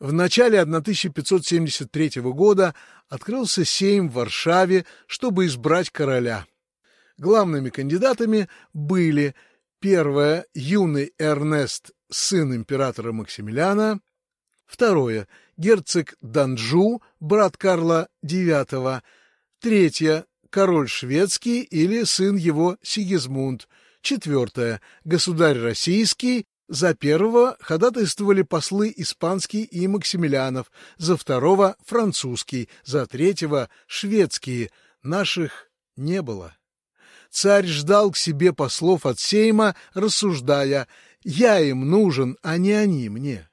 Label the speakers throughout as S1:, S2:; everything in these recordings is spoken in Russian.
S1: В начале 1573 года открылся сейм в Варшаве, чтобы избрать короля. Главными кандидатами были первое – юный Эрнест, сын императора Максимилиана, второе – герцог Данжу, брат Карла IX, третье – король шведский или сын его Сигизмунд, четвертое – государь российский, за первого ходатайствовали послы испанский и Максимилианов, за второго — французский, за третьего — шведские. Наших не было. Царь ждал к себе послов от Сейма, рассуждая «Я им нужен, а не они мне».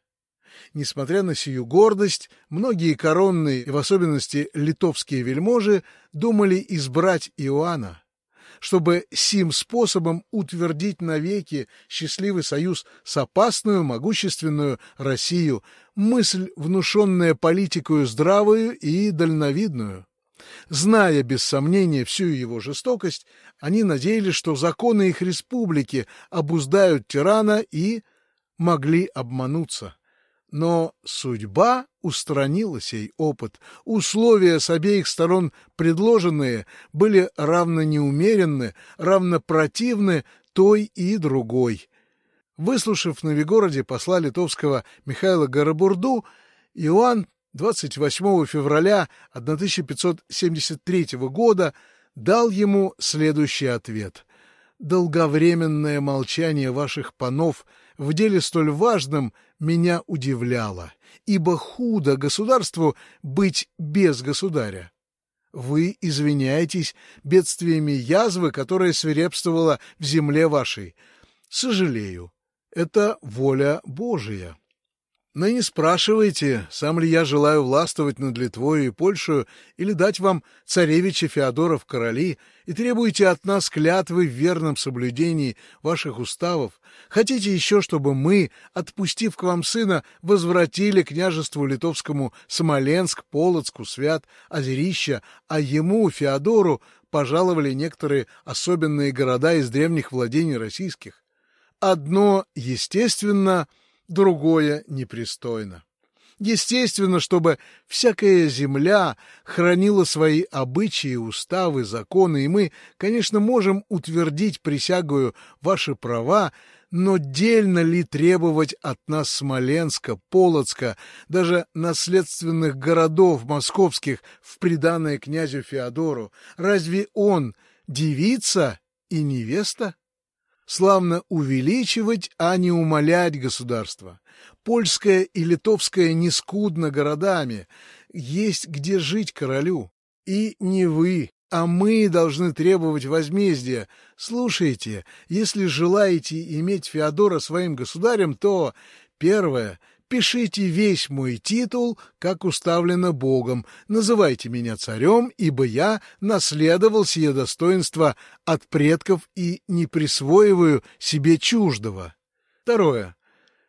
S1: Несмотря на сию гордость, многие коронные, и в особенности литовские вельможи, думали избрать Иоанна чтобы сим способом утвердить навеки счастливый союз с опасную, могущественную Россию, мысль, внушенная политикою здравую и дальновидную. Зная без сомнения всю его жестокость, они надеялись, что законы их республики обуздают тирана и могли обмануться. Но судьба устранила сей опыт. Условия с обеих сторон предложенные были равно неумеренны, равно противны той и другой. Выслушав Новигороде посла литовского Михаила Горобурду, Иоанн 28 февраля 1573 года дал ему следующий ответ. «Долговременное молчание ваших панов в деле столь важном меня удивляло, ибо худо государству быть без государя. Вы извиняетесь бедствиями язвы, которая свирепствовала в земле вашей. Сожалею, это воля Божия. Но не спрашивайте, сам ли я желаю властвовать над Литвою и Польшей, или дать вам царевича Феодора в короли, и требуете от нас клятвы в верном соблюдении ваших уставов. Хотите еще, чтобы мы, отпустив к вам сына, возвратили княжеству литовскому Смоленск, Полоцку, Свят, Озерища, а ему, Феодору, пожаловали некоторые особенные города из древних владений российских? Одно, естественно, — другое непристойно. Естественно, чтобы всякая земля хранила свои обычаи, уставы, законы, и мы, конечно, можем утвердить присягую ваши права, но дельно ли требовать от нас Смоленска, Полоцка, даже наследственных городов московских в приданное князю Феодору? Разве он девица и невеста? Славно увеличивать, а не умолять государство. Польское и литовское не скудно городами, есть где жить королю. И не вы, а мы должны требовать возмездия. Слушайте, если желаете иметь Феодора своим государем, то, первое — пишите весь мой титул, как уставлено Богом, называйте меня царем, ибо я наследовал сие достоинство от предков и не присвоиваю себе чуждого. Второе.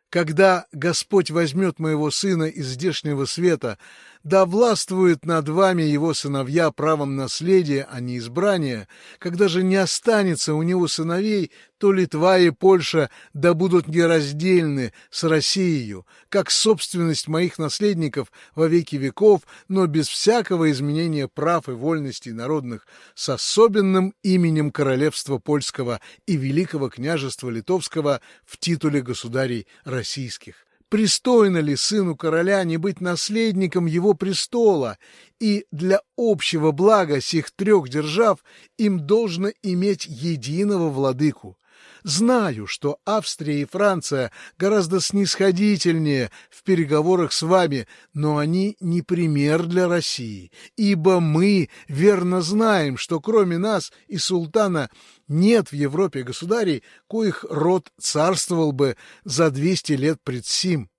S1: Когда Господь возьмет моего сына из здешнего света, да властвует над вами его сыновья правом наследия, а не избрания, когда же не останется у него сыновей, то Литва и Польша да будут нераздельны с Россией, как собственность моих наследников во веки веков, но без всякого изменения прав и вольностей народных, с особенным именем Королевства Польского и Великого княжества Литовского в титуле государей российских пристойно ли сыну короля не быть наследником его престола, и для общего блага сих трех держав им должно иметь единого владыку. Знаю, что Австрия и Франция гораздо снисходительнее в переговорах с вами, но они не пример для России, ибо мы верно знаем, что кроме нас и султана нет в Европе государей, коих род царствовал бы за двести лет пред сим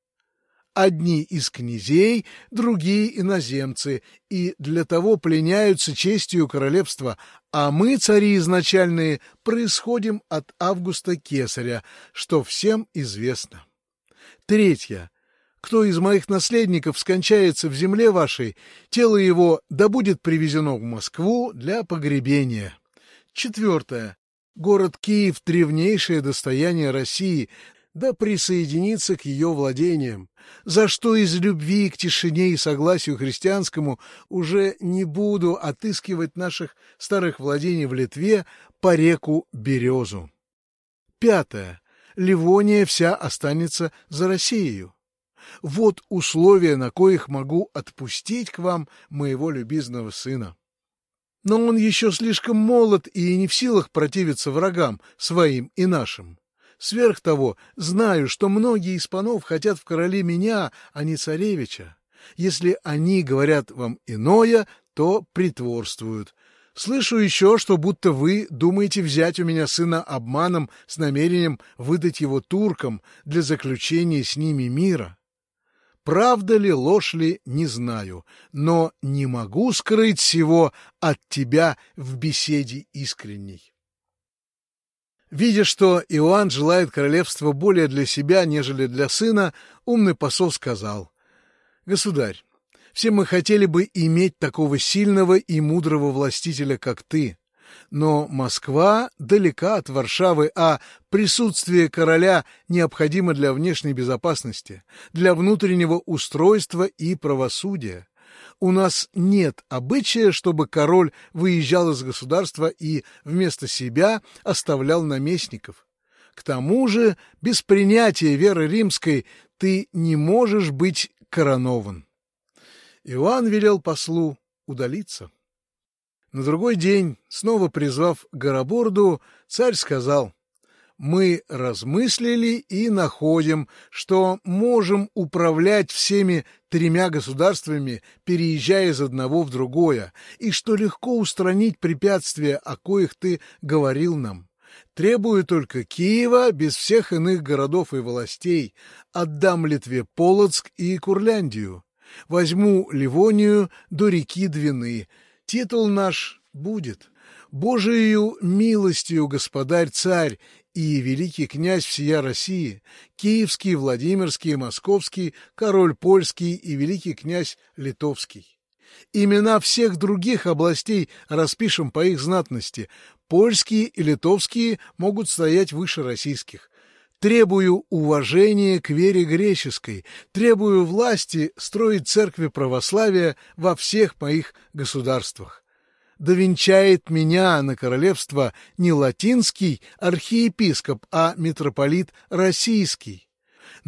S1: одни из князей, другие иноземцы, и для того пленяются честью королевства, а мы, цари изначальные, происходим от Августа Кесаря, что всем известно. Третье. Кто из моих наследников скончается в земле вашей, тело его да будет привезено в Москву для погребения. Четвертое. Город Киев — древнейшее достояние России, да присоединиться к ее владениям, за что из любви к тишине и согласию христианскому уже не буду отыскивать наших старых владений в Литве по реку Березу. Пятое. Ливония вся останется за Россией. Вот условия, на коих могу отпустить к вам моего любезного сына. Но он еще слишком молод и не в силах противиться врагам своим и нашим. Сверх того, знаю, что многие из панов хотят в короле меня, а не царевича. Если они говорят вам иное, то притворствуют. Слышу еще, что будто вы думаете взять у меня сына обманом с намерением выдать его туркам для заключения с ними мира. Правда ли, ложь ли, не знаю, но не могу скрыть всего от тебя в беседе искренней. Видя, что Иоанн желает королевства более для себя, нежели для сына, умный посол сказал, «Государь, все мы хотели бы иметь такого сильного и мудрого властителя, как ты. Но Москва далека от Варшавы, а присутствие короля необходимо для внешней безопасности, для внутреннего устройства и правосудия. У нас нет обычая, чтобы король выезжал из государства и вместо себя оставлял наместников. К тому же, без принятия веры римской ты не можешь быть коронован. Иоанн велел послу удалиться. На другой день, снова призвав Гороборду, царь сказал, «Мы размыслили и находим, что можем управлять всеми тремя государствами, переезжая из одного в другое, и что легко устранить препятствия, о коих ты говорил нам. Требую только Киева без всех иных городов и властей, отдам Литве Полоцк и Курляндию, возьму Ливонию до реки Двины, Титул наш будет. Божию милостью, господарь-царь и великий князь всея России, киевский, Владимирский, Московский, король польский и великий князь литовский. Имена всех других областей распишем по их знатности. Польские и литовские могут стоять выше российских. Требую уважения к вере греческой, требую власти строить церкви православия во всех моих государствах. Да венчает меня на королевство не латинский архиепископ, а митрополит российский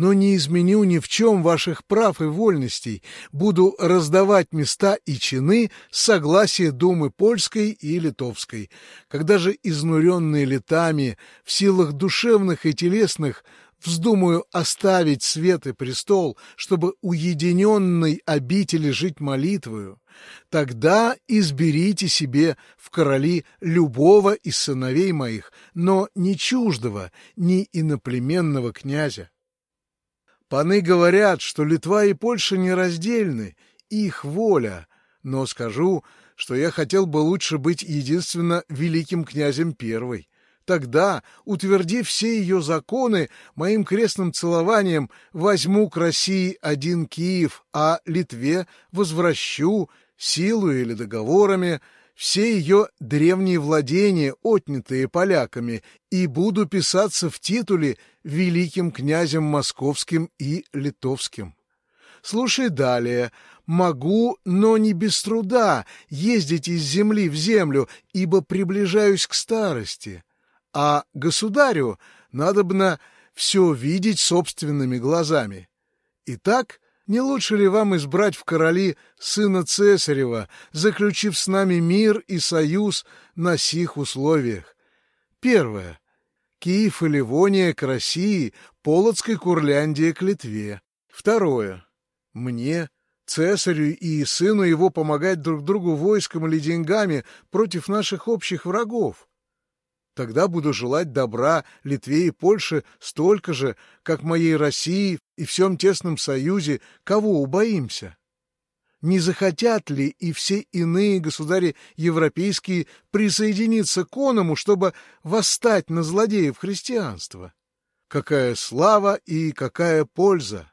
S1: но не изменю ни в чем ваших прав и вольностей, буду раздавать места и чины с согласия Думы польской и литовской. Когда же изнуренные летами, в силах душевных и телесных, вздумаю оставить свет и престол, чтобы уединенной обители жить молитвою, тогда изберите себе в короли любого из сыновей моих, но не чуждого, ни иноплеменного князя. Паны говорят, что Литва и Польша нераздельны, их воля, но скажу, что я хотел бы лучше быть единственно великим князем первой. Тогда, утвердив все ее законы, моим крестным целованием возьму к России один Киев, а Литве возвращу, силу или договорами, все ее древние владения, отнятые поляками, и буду писаться в титуле великим князем московским и литовским. Слушай далее. Могу, но не без труда, ездить из земли в землю, ибо приближаюсь к старости. А государю надобно все видеть собственными глазами. Итак, не лучше ли вам избрать в короли сына Цесарева, заключив с нами мир и союз на сих условиях? Первое. Киев и Ливония к России, Полоцкой Курляндия к Литве. Второе. Мне, Цесарю и сыну его помогать друг другу войском или деньгами против наших общих врагов. Тогда буду желать добра Литве и Польше столько же, как моей России и всем тесном союзе, кого убоимся. Не захотят ли и все иные государи европейские присоединиться к оному, чтобы восстать на злодеев христианства? Какая слава и какая польза!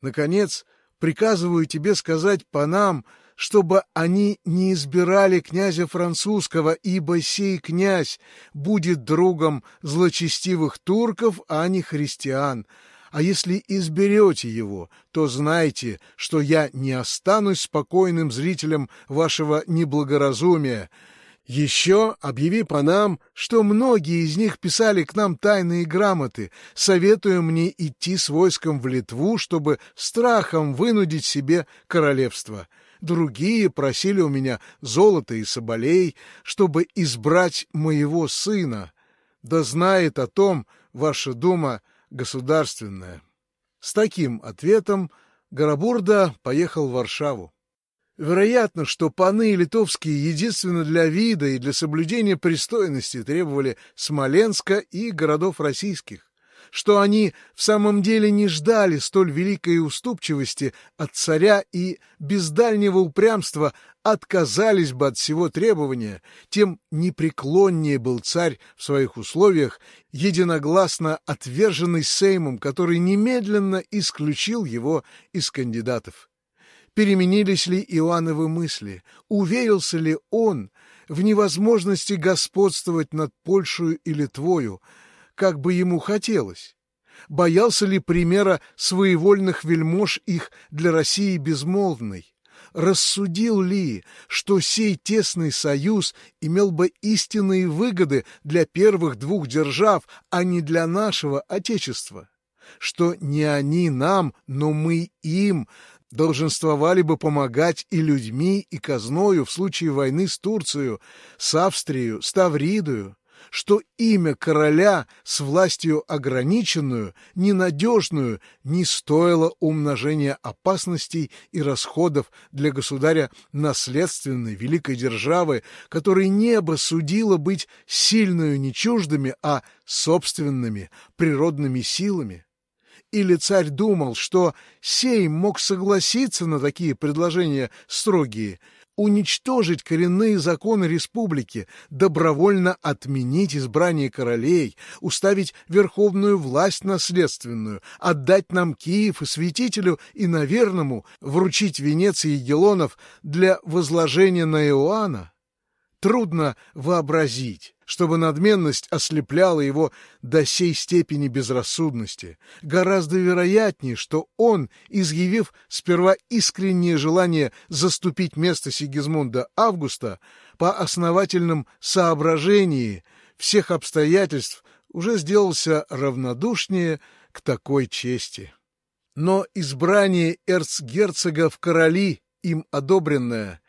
S1: Наконец, приказываю тебе сказать по нам, чтобы они не избирали князя французского, ибо сей князь будет другом злочестивых турков, а не христиан. А если изберете его, то знайте, что я не останусь спокойным зрителем вашего неблагоразумия, еще объяви по нам, что многие из них писали к нам тайные грамоты, советуя мне идти с войском в Литву, чтобы страхом вынудить себе королевство. Другие просили у меня золота и соболей, чтобы избрать моего сына. Да знает о том ваша дума государственная. С таким ответом Горобурда поехал в Варшаву. Вероятно, что паны литовские единственно для вида и для соблюдения пристойности требовали Смоленска и городов российских, что они в самом деле не ждали столь великой уступчивости от царя и без дальнего упрямства отказались бы от всего требования, тем непреклоннее был царь в своих условиях, единогласно отверженный Сеймом, который немедленно исключил его из кандидатов. Переменились ли Иоанновы мысли, уверился ли он в невозможности господствовать над Польшей и Литвою, как бы ему хотелось. Боялся ли примера своевольных вельмож их для России безмолвной? Рассудил ли, что сей тесный союз имел бы истинные выгоды для первых двух держав, а не для нашего Отечества? Что не они нам, но мы им долженствовали бы помогать и людьми, и казною в случае войны с Турцией, с Австрией, с Тавридою, что имя короля с властью ограниченную, ненадежную, не стоило умножения опасностей и расходов для государя наследственной великой державы, которой небо судило быть сильную не чуждыми, а собственными природными силами. Или царь думал, что сей мог согласиться на такие предложения строгие, уничтожить коренные законы республики, добровольно отменить избрание королей, уставить верховную власть наследственную, отдать нам Киев и святителю и наверному вручить венец Егелонов для возложения на Иоанна? Трудно вообразить, чтобы надменность ослепляла его до сей степени безрассудности. Гораздо вероятнее, что он, изъявив сперва искреннее желание заступить место Сигизмунда Августа, по основательном соображении всех обстоятельств уже сделался равнодушнее к такой чести. Но избрание эрцгерцога в короли, им одобренное,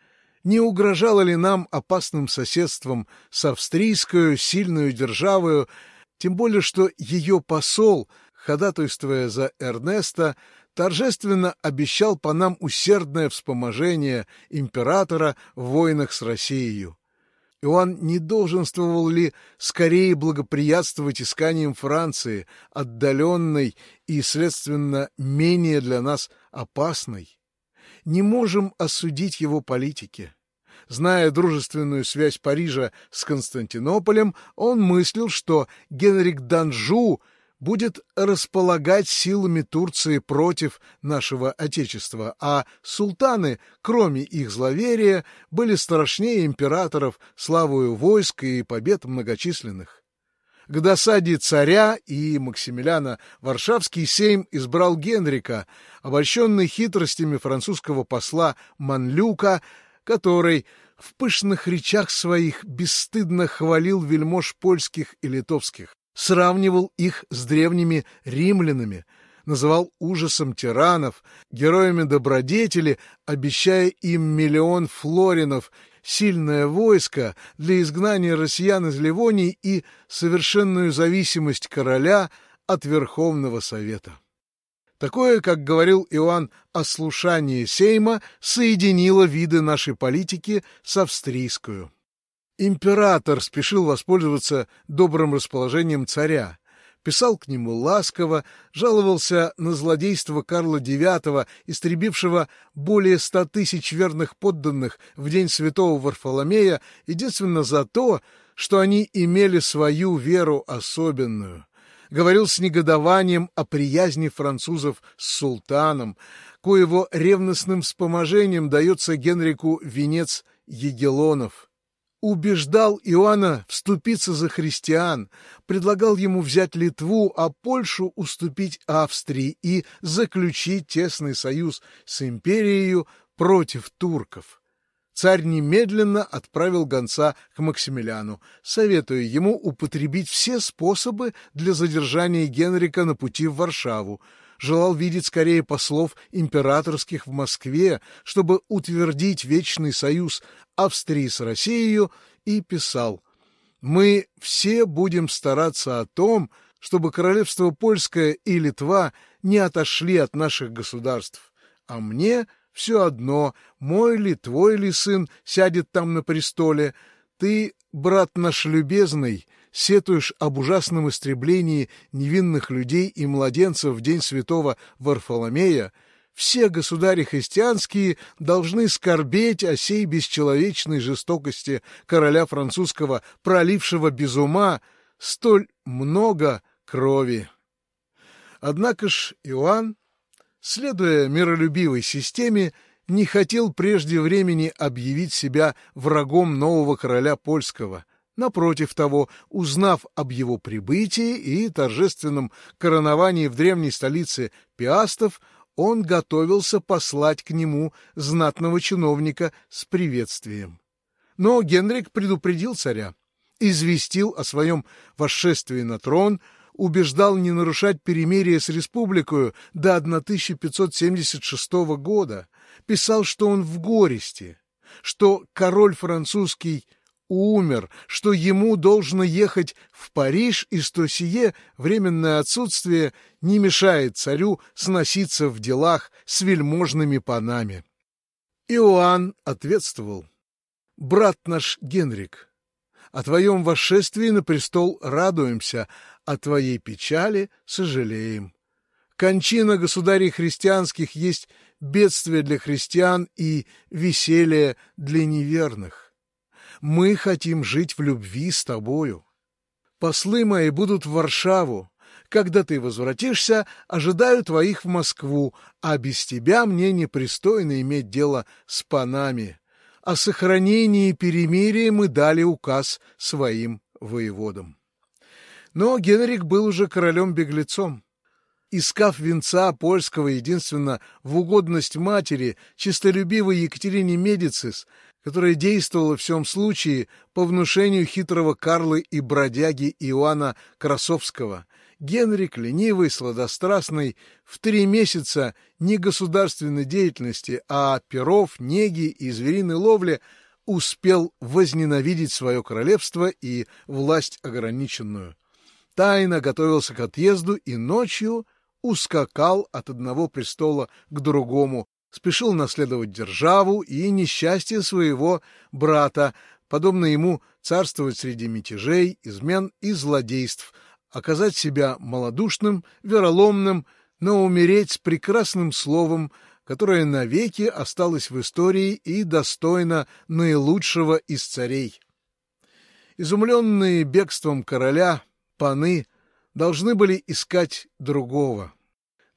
S1: не угрожало ли нам опасным соседством с австрийскую сильную державою, тем более что ее посол, ходатайствуя за Эрнеста, торжественно обещал по нам усердное вспоможение императора в войнах с Россией. Иоанн не долженствовал ли скорее благоприятствовать исканиям Франции, отдаленной и, следственно, менее для нас опасной? Не можем осудить его политики. Зная дружественную связь Парижа с Константинополем, он мыслил, что Генрик Данжу будет располагать силами Турции против нашего Отечества, а султаны, кроме их зловерия, были страшнее императоров славою войск и побед многочисленных. К досаде царя и Максимилиана Варшавский сейм избрал Генрика, обольщенный хитростями французского посла Манлюка, который в пышных речах своих бесстыдно хвалил вельмож польских и литовских, сравнивал их с древними римлянами, называл ужасом тиранов, героями добродетели, обещая им миллион флоринов сильное войско для изгнания россиян из Ливонии и совершенную зависимость короля от Верховного Совета. Такое, как говорил Иоанн, ослушание Сейма соединило виды нашей политики с австрийскую. Император спешил воспользоваться добрым расположением царя, писал к нему ласково, жаловался на злодейство Карла IX, истребившего более ста тысяч верных подданных в день святого Варфоломея, единственно за то, что они имели свою веру особенную. говорил с негодованием о приязни французов с султаном, коего ревностным вспоможением дается Генрику венец Егелонов. Убеждал Иоанна вступиться за христиан, предлагал ему взять Литву, а Польшу уступить Австрии и заключить тесный союз с империей против турков. Царь немедленно отправил гонца к Максимилиану, советуя ему употребить все способы для задержания Генрика на пути в Варшаву, желал видеть скорее послов императорских в Москве, чтобы утвердить вечный союз Австрии с Россией, и писал «Мы все будем стараться о том, чтобы королевство Польское и Литва не отошли от наших государств, а мне — все одно, мой ли, твой ли сын сядет там на престоле. Ты, брат наш любезный, сетуешь об ужасном истреблении невинных людей и младенцев в день святого Варфоломея, все государи христианские должны скорбеть о сей бесчеловечной жестокости короля французского, пролившего без ума столь много крови. Однако ж Иоанн следуя миролюбивой системе, не хотел прежде времени объявить себя врагом нового короля польского. Напротив того, узнав об его прибытии и торжественном короновании в древней столице Пиастов, он готовился послать к нему знатного чиновника с приветствием. Но Генрик предупредил царя, известил о своем восшествии на трон, убеждал не нарушать перемирие с республикою до 1576 года, писал, что он в горести, что король французский умер, что ему должно ехать в Париж, и что сие временное отсутствие не мешает царю сноситься в делах с вельможными панами. Иоанн ответствовал, «Брат наш Генрик, о твоем восшествии на престол радуемся, о твоей печали сожалеем. Кончина государей христианских есть бедствие для христиан и веселье для неверных. Мы хотим жить в любви с тобою. Послы мои будут в Варшаву. Когда ты возвратишься, ожидаю твоих в Москву, а без тебя мне непристойно иметь дело с панами о сохранении перемирия мы дали указ своим воеводам. Но Генрик был уже королем-беглецом. Искав венца польского единственно в угодность матери, чистолюбивой Екатерине Медицис, которая действовала в всем случае по внушению хитрого Карлы и бродяги Иоанна Красовского, Генрик, ленивый, сладострастный, в три месяца не государственной деятельности, а перов, неги и звериной ловли успел возненавидеть свое королевство и власть ограниченную. Тайно готовился к отъезду и ночью ускакал от одного престола к другому, спешил наследовать державу и несчастье своего брата, подобно ему царствовать среди мятежей, измен и злодейств, оказать себя малодушным, вероломным, но умереть с прекрасным словом, которое навеки осталось в истории и достойно наилучшего из царей. Изумленные бегством короля, паны должны были искать другого.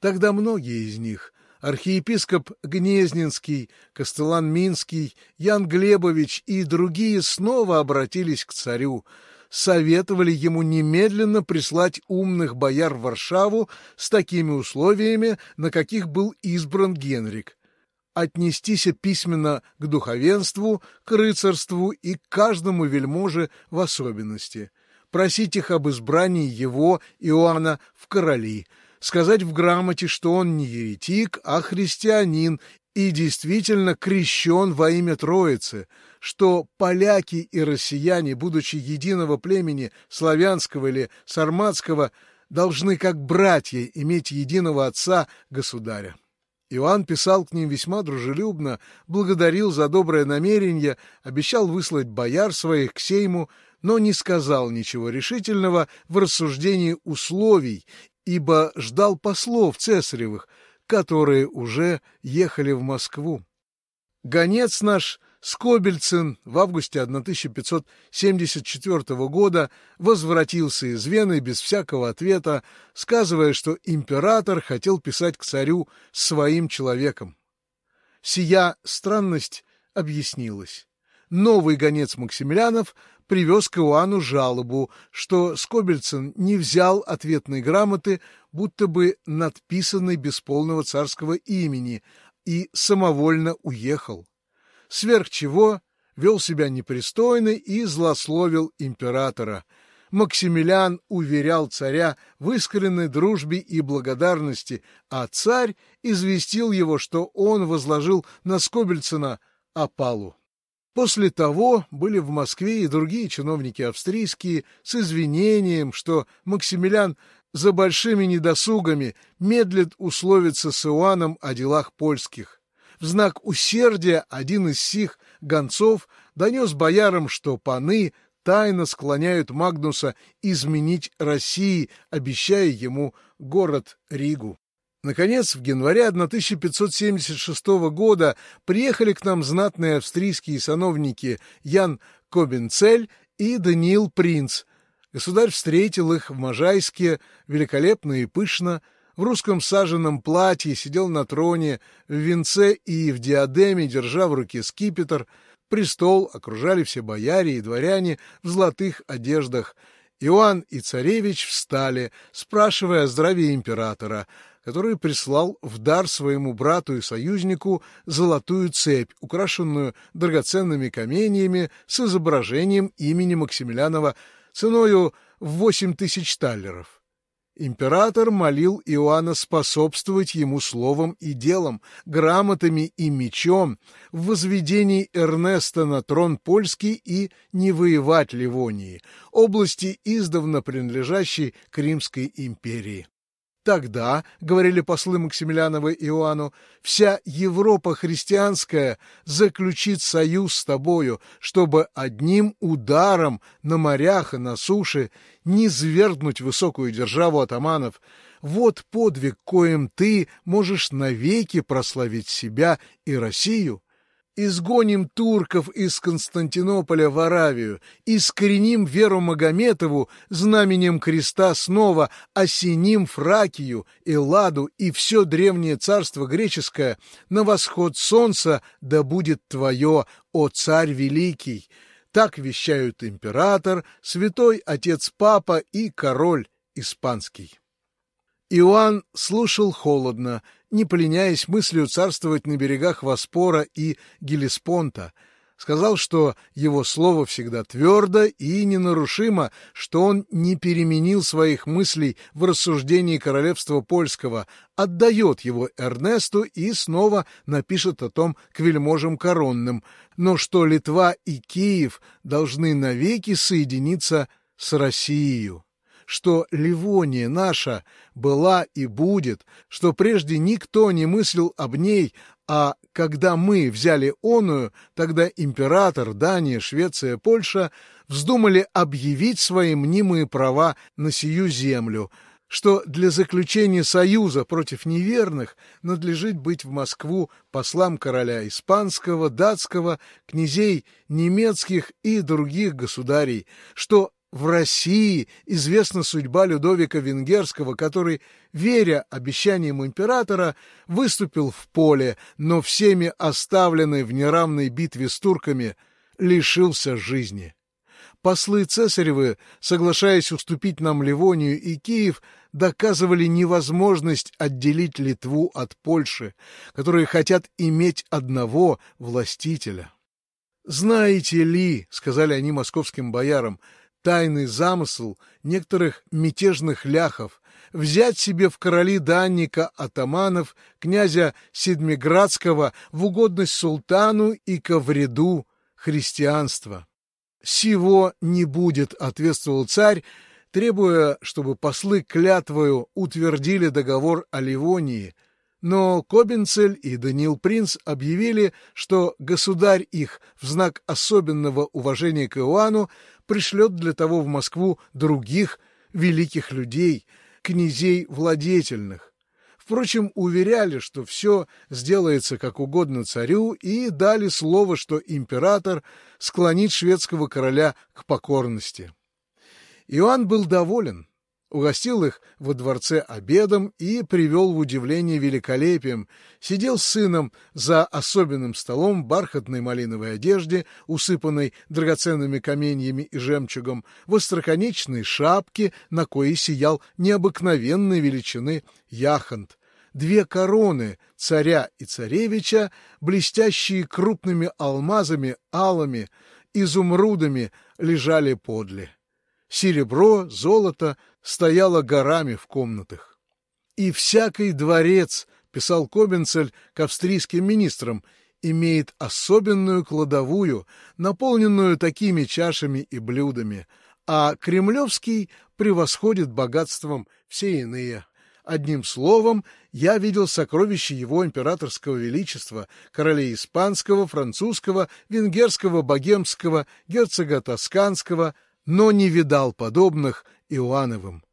S1: Тогда многие из них — архиепископ Гнезненский, Костелан Минский, Ян Глебович и другие снова обратились к царю, советовали ему немедленно прислать умных бояр в Варшаву с такими условиями, на каких был избран Генрик, отнестись письменно к духовенству, к рыцарству и к каждому вельможе в особенности, просить их об избрании его, Иоанна, в короли, сказать в грамоте, что он не еретик, а христианин и действительно крещен во имя Троицы, что поляки и россияне, будучи единого племени славянского или сарматского, должны как братья иметь единого отца государя. Иоанн писал к ним весьма дружелюбно, благодарил за доброе намерение, обещал выслать бояр своих к сейму, но не сказал ничего решительного в рассуждении условий, ибо ждал послов цесаревых, которые уже ехали в Москву. Гонец наш Скобельцин в августе 1574 года возвратился из Вены без всякого ответа, сказывая, что император хотел писать к царю своим человеком. Сия странность объяснилась. Новый гонец Максимилянов привез к Иоанну жалобу, что Скобельцин не взял ответной грамоты, будто бы надписанной без полного царского имени, и самовольно уехал сверх чего вел себя непристойно и злословил императора. Максимилиан уверял царя в искренней дружбе и благодарности, а царь известил его, что он возложил на Скобельцина опалу. После того были в Москве и другие чиновники австрийские с извинением, что Максимилиан за большими недосугами медлит условиться с Иоанном о делах польских. В знак усердия один из сих гонцов донес боярам, что паны тайно склоняют Магнуса изменить России, обещая ему город Ригу. Наконец, в январе 1576 года приехали к нам знатные австрийские сановники Ян Кобенцель и Даниил Принц. Государь встретил их в Можайске великолепно и пышно, в русском саженном платье, сидел на троне, в венце и в диадеме, держа в руке скипетр. Престол окружали все бояре и дворяне в золотых одеждах. Иоанн и царевич встали, спрашивая о здравии императора, который прислал в дар своему брату и союзнику золотую цепь, украшенную драгоценными каменьями с изображением имени Максимилянова ценою в восемь тысяч таллеров. Император молил Иоанна способствовать ему словом и делом, грамотами и мечом в возведении Эрнеста на трон польский и не воевать Ливонии, области, издавна принадлежащей к Римской империи. Тогда, — говорили послы Максимилянова Иоанну, — вся Европа христианская заключит союз с тобою, чтобы одним ударом на морях и на суше не свергнуть высокую державу атаманов. Вот подвиг, коим ты можешь навеки прославить себя и Россию. Изгоним турков из Константинополя в Аравию, искореним веру Магометову знаменем креста снова, осеним Фракию, Элладу и все древнее царство греческое, на восход солнца да будет твое, о царь великий. Так вещают император, святой отец папа и король испанский. Иоанн слушал холодно, не поленяясь мыслью царствовать на берегах Воспора и Гелеспонта. Сказал, что его слово всегда твердо и ненарушимо, что он не переменил своих мыслей в рассуждении королевства польского, отдает его Эрнесту и снова напишет о том к вельможам коронным, но что Литва и Киев должны навеки соединиться с Россией что Ливония наша была и будет, что прежде никто не мыслил об ней, а когда мы взяли оную, тогда император, Дания, Швеция, Польша вздумали объявить свои мнимые права на сию землю, что для заключения союза против неверных надлежит быть в Москву послам короля испанского, датского, князей немецких и других государей, что в России известна судьба Людовика Венгерского, который, веря обещаниям императора, выступил в поле, но всеми оставленный в неравной битве с турками, лишился жизни. Послы Цесаревы, соглашаясь уступить нам Ливонию и Киев, доказывали невозможность отделить Литву от Польши, которые хотят иметь одного властителя. «Знаете ли, — сказали они московским боярам, — тайный замысел некоторых мятежных ляхов взять себе в короли данника атаманов князя Седмиградского в угодность султану и ко вреду христианства. «Сего не будет», — ответствовал царь, требуя, чтобы послы клятвою утвердили договор о Ливонии — но Кобенцель и Даниил Принц объявили, что государь их в знак особенного уважения к Иоанну пришлет для того в Москву других великих людей, князей владетельных. Впрочем, уверяли, что все сделается как угодно царю, и дали слово, что император склонит шведского короля к покорности. Иоанн был доволен, угостил их во дворце обедом и привел в удивление великолепием, сидел с сыном за особенным столом в бархатной малиновой одежде, усыпанной драгоценными каменьями и жемчугом, в остроконечной шапке, на коей сиял необыкновенной величины яхонт, две короны царя и царевича, блестящие крупными алмазами, алами, изумрудами, лежали подле. Серебро, золото стояло горами в комнатах. И всякий дворец, писал Кобенцель к австрийским министрам, имеет особенную кладовую, наполненную такими чашами и блюдами, а кремлевский превосходит богатством все иные. Одним словом, я видел сокровища его императорского величества, королей испанского, французского, венгерского, богемского, герцога тосканского, но не видал подобных Иоанновым.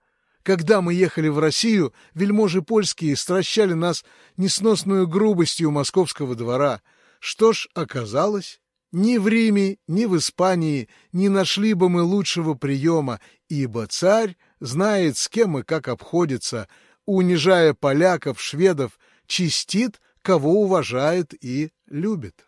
S1: Когда мы ехали в Россию, вельможи польские стращали нас несносную грубостью московского двора. Что ж оказалось? Ни в Риме, ни в Испании не нашли бы мы лучшего приема, ибо царь знает, с кем и как обходится, унижая поляков, шведов, чистит, кого уважает и любит.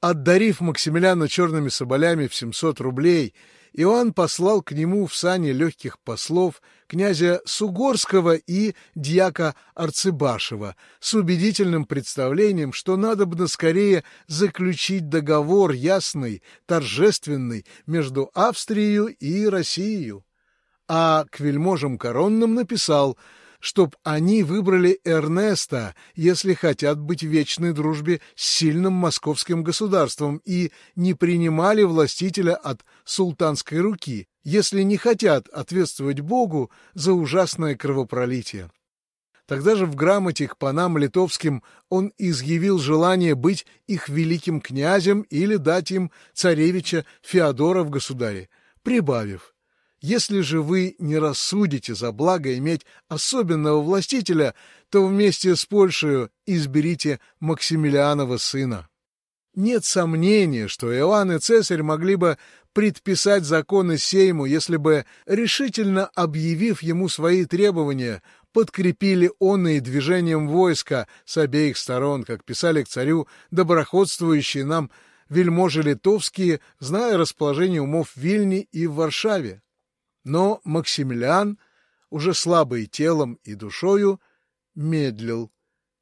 S1: Отдарив Максимилиана черными соболями в 700 рублей, Иоанн послал к нему в сане легких послов князя Сугорского и дьяка Арцебашева с убедительным представлением, что надо бы скорее заключить договор ясный, торжественный между Австрией и Россией. А к вельможам коронным написал — чтоб они выбрали Эрнеста, если хотят быть в вечной дружбе с сильным московским государством и не принимали властителя от султанской руки, если не хотят ответствовать Богу за ужасное кровопролитие. Тогда же в грамоте к панам литовским он изъявил желание быть их великим князем или дать им царевича Феодора в государе, прибавив если же вы не рассудите за благо иметь особенного властителя, то вместе с Польшей изберите Максимилианова сына. Нет сомнения, что Иоанн и Цесарь могли бы предписать законы Сейму, если бы, решительно объявив ему свои требования, подкрепили он и движением войска с обеих сторон, как писали к царю доброходствующие нам вельможи литовские, зная расположение умов в Вильне и в Варшаве. Но Максимилиан, уже слабый телом и душою, медлил,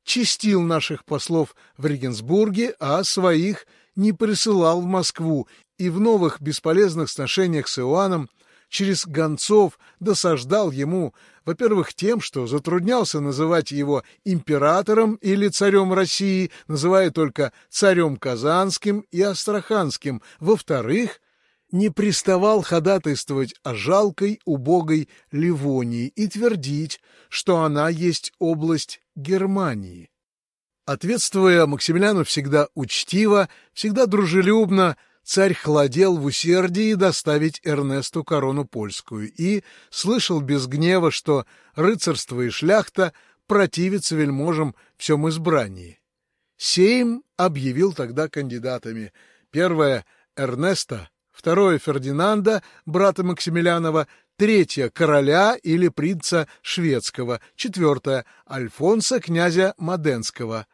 S1: чистил наших послов в Регенсбурге, а своих не присылал в Москву и в новых бесполезных сношениях с Иоанном через гонцов досаждал ему, во-первых, тем, что затруднялся называть его императором или царем России, называя только царем Казанским и Астраханским, во-вторых, не приставал ходатайствовать о жалкой, убогой Ливонии и твердить, что она есть область Германии. Ответствуя Максимилиану всегда учтиво, всегда дружелюбно, царь хладел в усердии доставить Эрнесту корону польскую и слышал без гнева, что рыцарство и шляхта противятся вельможам всем избрании. Сейм объявил тогда кандидатами. Первое — Эрнеста, второе — Фердинанда, брата Максимилианова, третье — короля или принца шведского, четвертое — Альфонса, князя Маденского.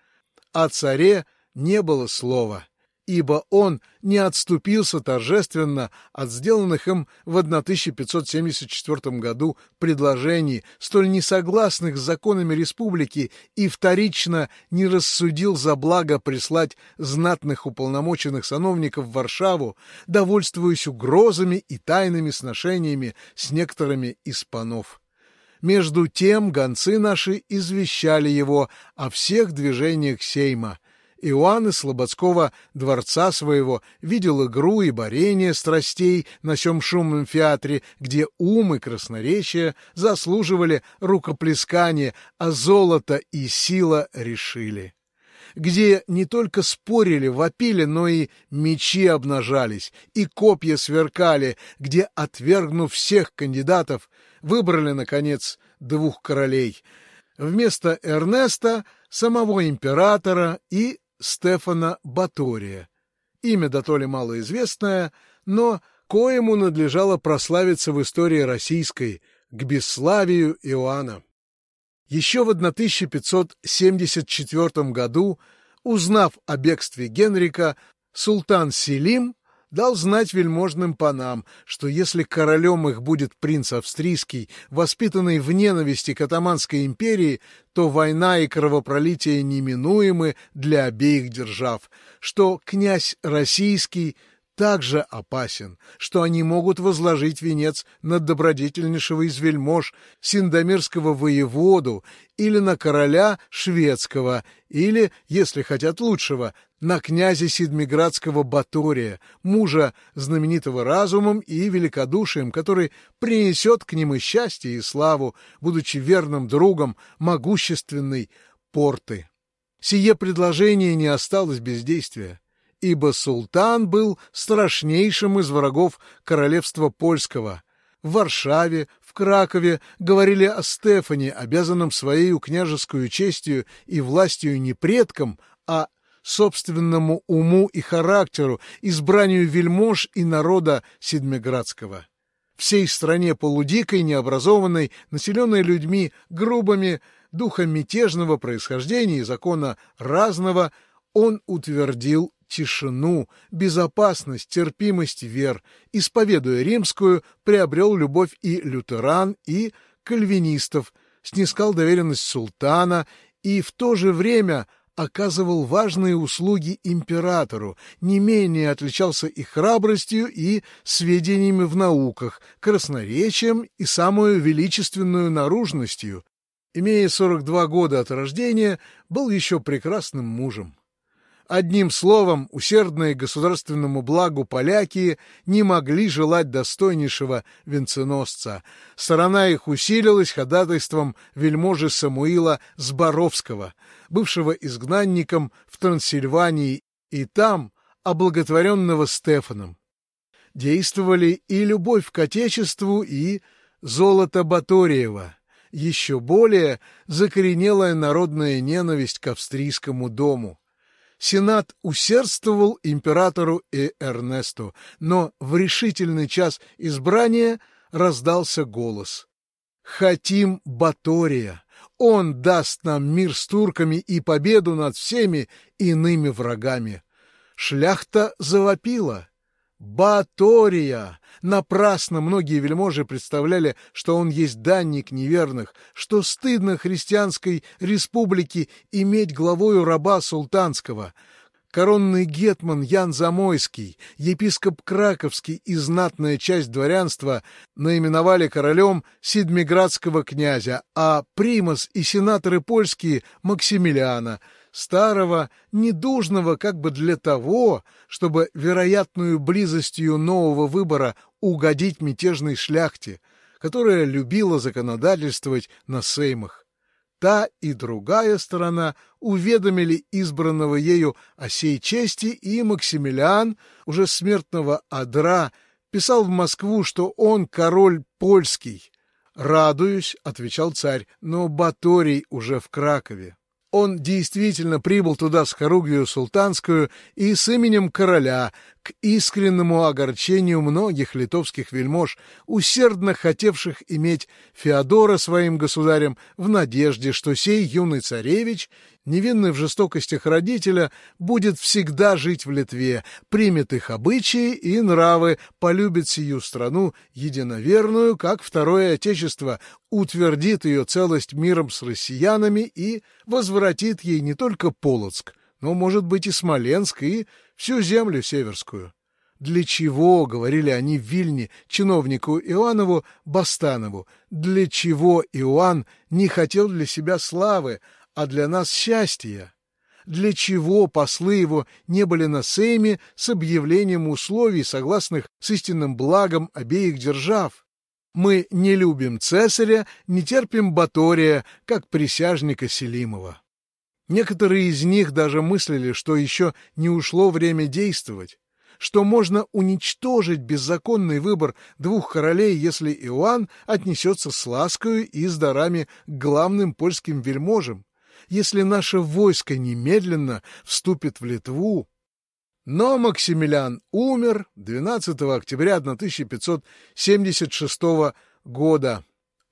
S1: О царе не было слова ибо он не отступился торжественно от сделанных им в 1574 году предложений, столь несогласных с законами республики, и вторично не рассудил за благо прислать знатных уполномоченных сановников в Варшаву, довольствуясь угрозами и тайными сношениями с некоторыми из панов. Между тем гонцы наши извещали его о всех движениях Сейма — Иоанн из Слободского дворца своего видел игру и борение страстей на сём шумном театре, где ум и красноречие заслуживали рукоплескания, а золото и сила решили. Где не только спорили, вопили, но и мечи обнажались, и копья сверкали, где, отвергнув всех кандидатов, выбрали, наконец, двух королей — Вместо Эрнеста – самого императора и Стефана Батория. Имя да то малоизвестное, но коему надлежало прославиться в истории российской, к бесславию Иоанна. Еще в 1574 году, узнав о бегстве Генрика, султан Селим дал знать вельможным панам, что если королем их будет принц австрийский, воспитанный в ненависти к Атаманской империи, то война и кровопролитие неминуемы для обеих держав, что князь российский — также опасен, что они могут возложить венец на добродетельнейшего из вельмож синдомирского воеводу или на короля шведского, или, если хотят лучшего, на князя Сидмиградского Батория, мужа знаменитого разумом и великодушием, который принесет к ним и счастье, и славу, будучи верным другом могущественной порты. Сие предложение не осталось без действия ибо султан был страшнейшим из врагов королевства польского. В Варшаве, в Кракове говорили о Стефане, обязанном своей княжескую честью и властью не предкам, а собственному уму и характеру, избранию вельмож и народа Седмиградского. Всей стране полудикой, необразованной, населенной людьми грубыми, духом мятежного происхождения и закона разного, он утвердил тишину, безопасность, терпимость вер, исповедуя римскую, приобрел любовь и лютеран, и кальвинистов, снискал доверенность султана и в то же время оказывал важные услуги императору, не менее отличался и храбростью, и сведениями в науках, красноречием и самую величественную наружностью. Имея 42 года от рождения, был еще прекрасным мужем. Одним словом, усердные государственному благу поляки не могли желать достойнейшего венценосца. Сторона их усилилась ходатайством вельможи Самуила Зборовского, бывшего изгнанником в Трансильвании и там облаготворенного Стефаном. Действовали и любовь к Отечеству, и золото Баториева, еще более закоренелая народная ненависть к австрийскому дому. Сенат усердствовал императору и Эрнесту, но в решительный час избрания раздался голос. «Хотим Батория! Он даст нам мир с турками и победу над всеми иными врагами!» Шляхта завопила. Батория! Напрасно многие вельможи представляли, что он есть данник неверных, что стыдно христианской республике иметь главою раба султанского. Коронный гетман Ян Замойский, епископ Краковский и знатная часть дворянства наименовали королем Сидмиградского князя, а примас и сенаторы польские — Максимилиана — старого, недужного как бы для того, чтобы вероятную близостью нового выбора угодить мятежной шляхте, которая любила законодательствовать на сеймах. Та и другая сторона уведомили избранного ею о сей чести, и Максимилиан, уже смертного адра, писал в Москву, что он король польский. «Радуюсь», — отвечал царь, — «но Баторий уже в Кракове». Он действительно прибыл туда с хоругвию султанскую и с именем короля, к искреннему огорчению многих литовских вельмож, усердно хотевших иметь Феодора своим государем в надежде, что сей юный царевич, невинный в жестокостях родителя, будет всегда жить в Литве, примет их обычаи и нравы, полюбит сию страну единоверную, как второе отечество, утвердит ее целость миром с россиянами и возвратит ей не только Полоцк, но, может быть, и Смоленск, и всю землю северскую. Для чего, говорили они в Вильне, чиновнику Иоаннову Бастанову, для чего Иоанн не хотел для себя славы, а для нас счастья? Для чего послы его не были на Сейме с объявлением условий, согласных с истинным благом обеих держав? Мы не любим Цесаря, не терпим Батория, как присяжника Селимова. Некоторые из них даже мыслили, что еще не ушло время действовать, что можно уничтожить беззаконный выбор двух королей, если Иоанн отнесется с ласкою и с дарами к главным польским вельможам, если наше войско немедленно вступит в Литву. Но Максимилиан умер 12 октября 1576 года,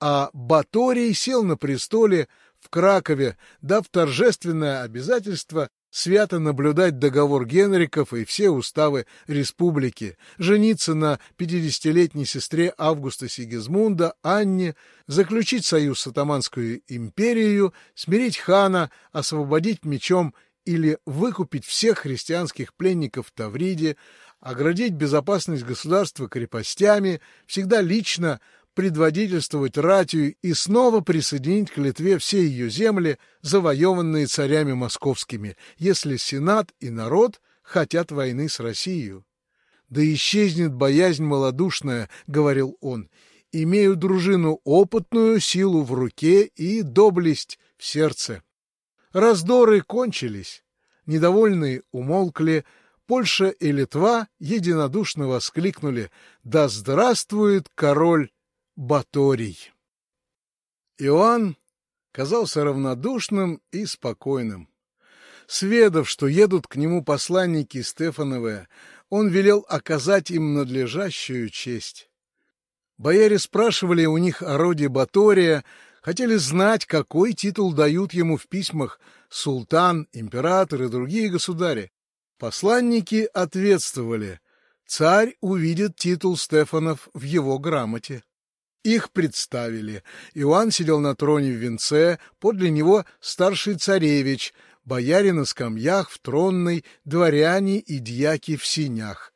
S1: а Баторий сел на престоле в Кракове, дав торжественное обязательство свято наблюдать договор Генриков и все уставы республики, жениться на 50-летней сестре Августа Сигизмунда, Анне, заключить союз с Атаманскую империей, смирить хана, освободить мечом или выкупить всех христианских пленников в Тавриде, оградить безопасность государства крепостями, всегда лично предводительствовать ратью и снова присоединить к Литве все ее земли, завоеванные царями московскими, если Сенат и народ хотят войны с Россией. «Да исчезнет боязнь малодушная», — говорил он, — «имею дружину опытную, силу в руке и доблесть в сердце». Раздоры кончились, недовольные умолкли, Польша и Литва единодушно воскликнули «Да здравствует король Баторий. Иоанн казался равнодушным и спокойным. Сведав, что едут к нему посланники Стефановы, он велел оказать им надлежащую честь. Бояре спрашивали у них о роде Батория, хотели знать, какой титул дают ему в письмах султан, император и другие государи. Посланники ответствовали, царь увидит титул Стефанов в его грамоте. Их представили. Иоанн сидел на троне в венце, подле него старший царевич, бояре на скамьях в тронной, дворяне и дьяки в синях.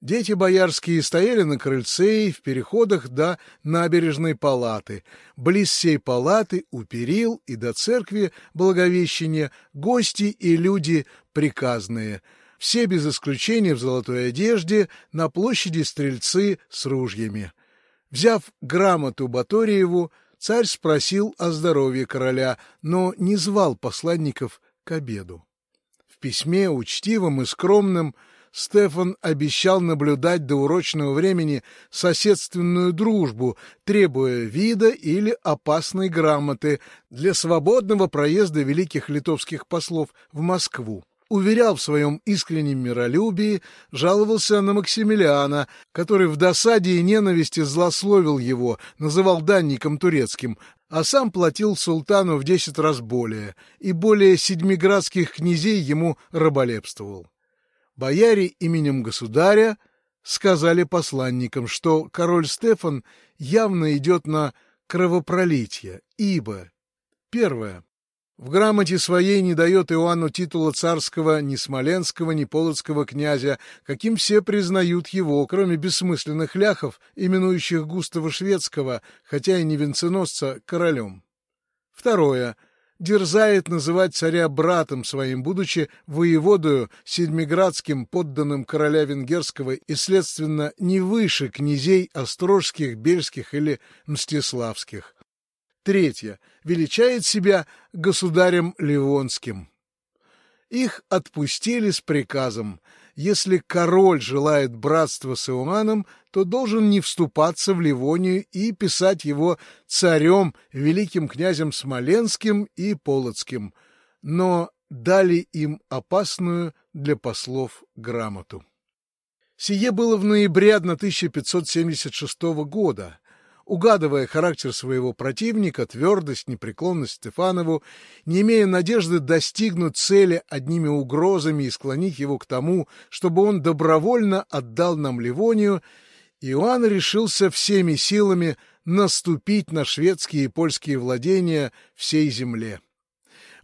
S1: Дети боярские стояли на крыльце и в переходах до набережной палаты. Близ сей палаты у перил и до церкви Благовещения гости и люди приказные. Все без исключения в золотой одежде, на площади стрельцы с ружьями. Взяв грамоту Баториеву, царь спросил о здоровье короля, но не звал посланников к обеду. В письме, учтивом и скромном, Стефан обещал наблюдать до урочного времени соседственную дружбу, требуя вида или опасной грамоты для свободного проезда великих литовских послов в Москву уверял в своем искреннем миролюбии, жаловался на Максимилиана, который в досаде и ненависти злословил его, называл данником турецким, а сам платил султану в десять раз более, и более седьмиградских князей ему раболепствовал. Бояре именем государя сказали посланникам, что король Стефан явно идет на кровопролитие, ибо, первое, в грамоте своей не дает Иоанну титула царского ни смоленского, ни полоцкого князя, каким все признают его, кроме бессмысленных ляхов, именующих Густава Шведского, хотя и не венценосца, королем. Второе. Дерзает называть царя братом своим, будучи воеводою седьмиградским подданным короля венгерского и, следственно, не выше князей острожских, бельских или мстиславских. Третье. Величает себя государем Ливонским. Их отпустили с приказом. Если король желает братства с Иоанном, то должен не вступаться в Ливонию и писать его царем, великим князем Смоленским и Полоцким. Но дали им опасную для послов грамоту. Сие было в ноябре 1576 года угадывая характер своего противника, твердость, непреклонность Стефанову, не имея надежды достигнуть цели одними угрозами и склонить его к тому, чтобы он добровольно отдал нам Ливонию, Иоанн решился всеми силами наступить на шведские и польские владения всей земле.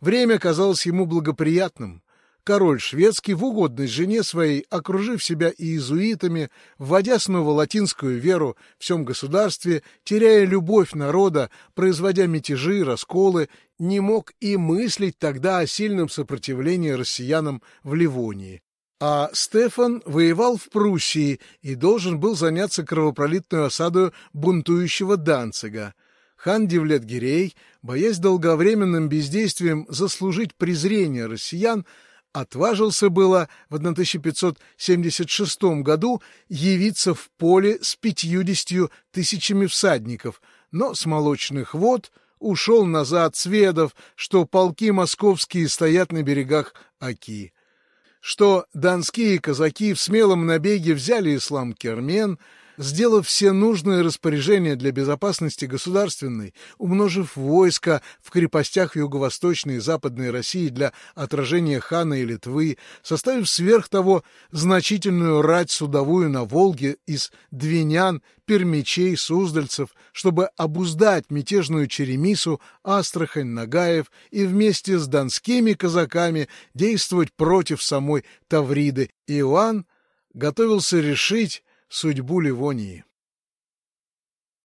S1: Время казалось ему благоприятным король шведский в угодность жене своей, окружив себя иезуитами, вводя снова латинскую веру в всем государстве, теряя любовь народа, производя мятежи, расколы, не мог и мыслить тогда о сильном сопротивлении россиянам в Ливонии. А Стефан воевал в Пруссии и должен был заняться кровопролитной осадой бунтующего Данцига. Хан Девлет-Гирей, боясь долговременным бездействием заслужить презрение россиян, отважился было в 1576 году явиться в поле с пятьюдесятью тысячами всадников, но с молочных вод ушел назад, сведав, что полки московские стоят на берегах Оки. Что донские казаки в смелом набеге взяли ислам Кермен — сделав все нужные распоряжения для безопасности государственной, умножив войска в крепостях Юго-Восточной и Западной России для отражения хана и Литвы, составив сверх того значительную рать судовую на Волге из двинян, пермичей, суздальцев, чтобы обуздать мятежную Черемису, Астрахань, Нагаев и вместе с донскими казаками действовать против самой Тавриды, Иоанн готовился решить судьбу Ливонии.